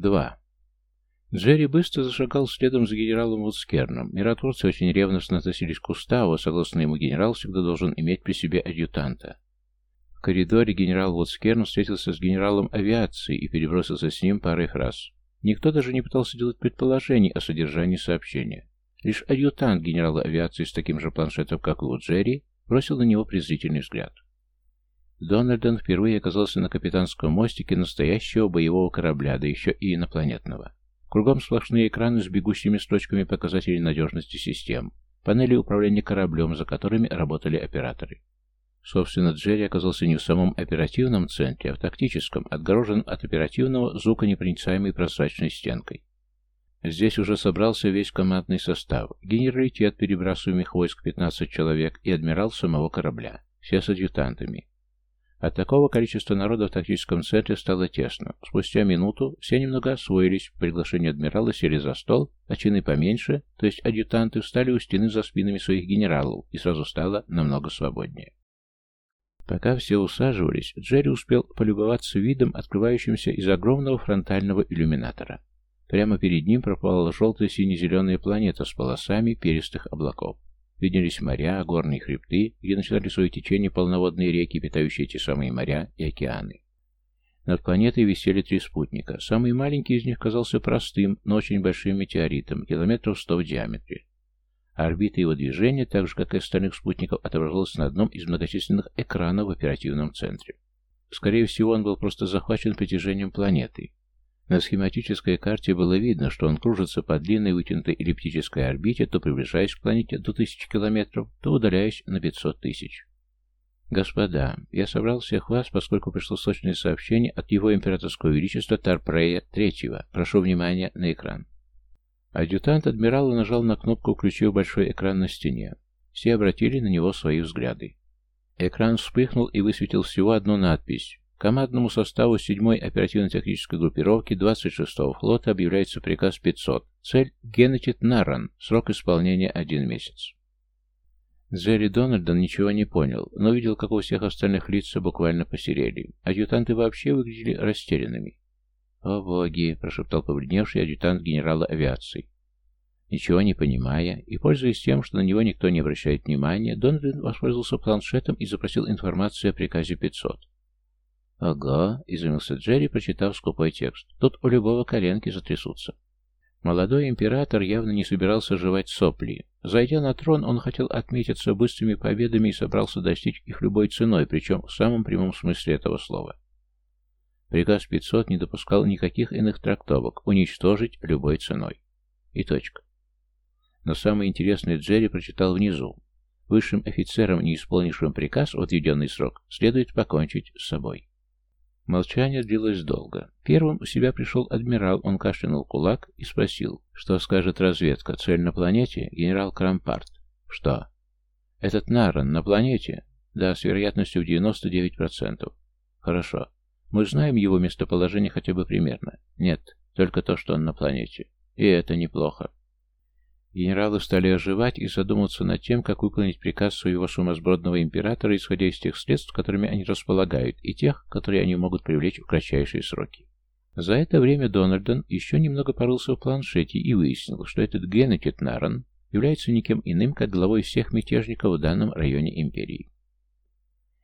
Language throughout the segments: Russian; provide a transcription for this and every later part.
2. Джерри быстро зашагал следом за генералом Вудскерном. Миротворцы очень ревностно относились к уставу, согласно ему генерал всегда должен иметь при себе адъютанта. В коридоре генерал Вудскерн встретился с генералом авиации и перебросился с ним парой фраз. Никто даже не пытался делать предположений о содержании сообщения. Лишь адъютант генерала авиации с таким же планшетом, как и у Джерри, бросил на него презрительный взгляд. Дональдон впервые оказался на капитанском мостике настоящего боевого корабля, да еще и инопланетного. Кругом сплошные экраны с бегущими строчками показателей надежности систем, панели управления кораблем, за которыми работали операторы. Собственно, Джерри оказался не в самом оперативном центре, а в тактическом, отгорожен от оперативного звуконепроницаемой прозрачной стенкой. Здесь уже собрался весь командный состав, генералитет перебрасываемых войск 15 человек и адмирал самого корабля, все с адъютантами. От такого количества народа в тактическом центре стало тесно. Спустя минуту все немного освоились, в приглашении адмирала сели за стол, а чины поменьше, то есть адъютанты, встали у стены за спинами своих генералов, и сразу стало намного свободнее. Пока все усаживались, Джерри успел полюбоваться видом, открывающимся из огромного фронтального иллюминатора. Прямо перед ним пропала желтая сине-зеленая планета с полосами перистых облаков. Виднелись моря, горные хребты, где начинали свое течение полноводные реки, питающие эти самые моря и океаны. Над планетой висели три спутника. Самый маленький из них казался простым, но очень большим метеоритом, километров сто в диаметре. Орбита его движения, так же как и остальных спутников, отображалась на одном из многочисленных экранов в оперативном центре. Скорее всего, он был просто захвачен притяжением планеты. На схематической карте было видно, что он кружится по длинной вытянутой эллиптической орбите, то приближаясь к планете до тысячи километров, то удаляясь на 500 тысяч. «Господа, я собрал всех вас, поскольку пришло срочное сообщение от его императорского величества Тарпрея III. Прошу внимания на экран». Адъютант адмирала нажал на кнопку, включив большой экран на стене. Все обратили на него свои взгляды. Экран вспыхнул и высветил всего одну надпись Командному составу 7-й оперативно-технической группировки 26-го флота объявляется приказ 500. Цель – Генетит Наран. Срок исполнения – один месяц. Джерри Дональдон ничего не понял, но видел, как у всех остальных лица буквально посерели. Адъютанты вообще выглядели растерянными. «О боги!» – прошептал побледневший адъютант генерала авиации. Ничего не понимая и пользуясь тем, что на него никто не обращает внимания, Дональдон воспользовался планшетом и запросил информацию о приказе 500. «Ага», — изумился Джерри, прочитав скупой текст. «Тут у любого коленки затрясутся». Молодой император явно не собирался жевать сопли. Зайдя на трон, он хотел отметиться быстрыми победами и собрался достичь их любой ценой, причем в самом прямом смысле этого слова. Приказ 500 не допускал никаких иных трактовок, уничтожить любой ценой. И точка. Но самое интересное Джерри прочитал внизу. Высшим офицерам, не исполнившим приказ в отведенный срок, следует покончить с собой. Молчание длилось долго. Первым у себя пришел адмирал, он кашлянул кулак и спросил, что скажет разведка, цель на планете, генерал Крампарт. Что? Этот Наран на планете? Да, с вероятностью в 99%. Хорошо. Мы знаем его местоположение хотя бы примерно. Нет, только то, что он на планете. И это неплохо. Генералы стали оживать и задумываться над тем, как выполнить приказ своего сумасбродного императора, исходя из тех средств, которыми они располагают, и тех, которые они могут привлечь в кратчайшие сроки. За это время Дональдон еще немного порылся в планшете и выяснил, что этот Геннетит Наран является никем иным, как главой всех мятежников в данном районе империи.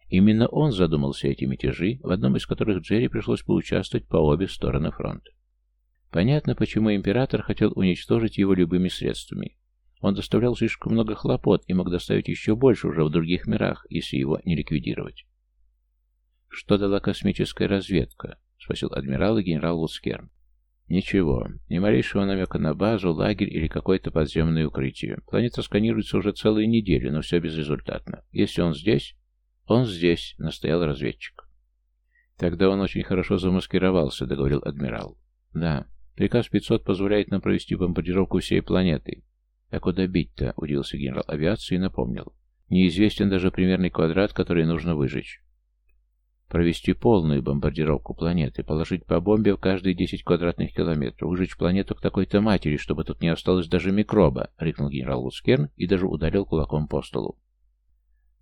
Именно он задумался эти мятежи, в одном из которых Джерри пришлось поучаствовать по обе стороны фронта. Понятно, почему император хотел уничтожить его любыми средствами. Он доставлял слишком много хлопот и мог доставить еще больше уже в других мирах, если его не ликвидировать. «Что дала космическая разведка?» — спросил адмирал и генерал Луцкерн. «Ничего. Ни малейшего намека на базу, лагерь или какое-то подземное укрытие. Планета сканируется уже целую неделю, но все безрезультатно. Если он здесь...» «Он здесь», — настоял разведчик. «Тогда он очень хорошо замаскировался», — договорил адмирал. «Да, Приказ 500 позволяет нам провести бомбардировку всей планеты. А куда бить-то? Удивился генерал авиации и напомнил. Неизвестен даже примерный квадрат, который нужно выжечь. Провести полную бомбардировку планеты, положить по бомбе в каждые 10 квадратных километров, выжечь планету к такой-то матери, чтобы тут не осталось даже микроба, рыкнул генерал Луцкерн и даже ударил кулаком по столу.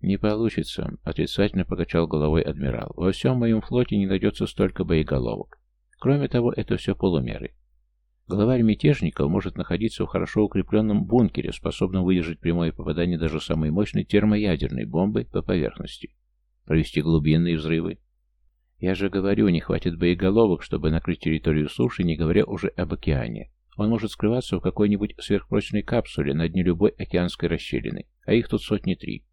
«Не получится», — отрицательно покачал головой адмирал. «Во всем моем флоте не найдется столько боеголовок. Кроме того, это все полумеры. Главарь мятежников может находиться в хорошо укрепленном бункере, способном выдержать прямое попадание даже самой мощной термоядерной бомбы по поверхности, провести глубинные взрывы. Я же говорю, не хватит боеголовок, чтобы накрыть территорию суши, не говоря уже об океане. Он может скрываться в какой-нибудь сверхпрочной капсуле на дне любой океанской расщелины, а их тут сотни три.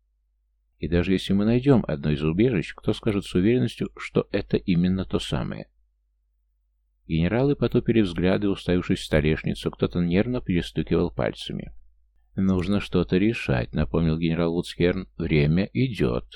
И даже если мы найдем одно из убежищ, кто скажет с уверенностью, что это именно то самое? Генералы потупили взгляды, уставившись в столешницу, кто-то нервно перестукивал пальцами. «Нужно что-то решать», — напомнил генерал Луцхерн. «Время идет».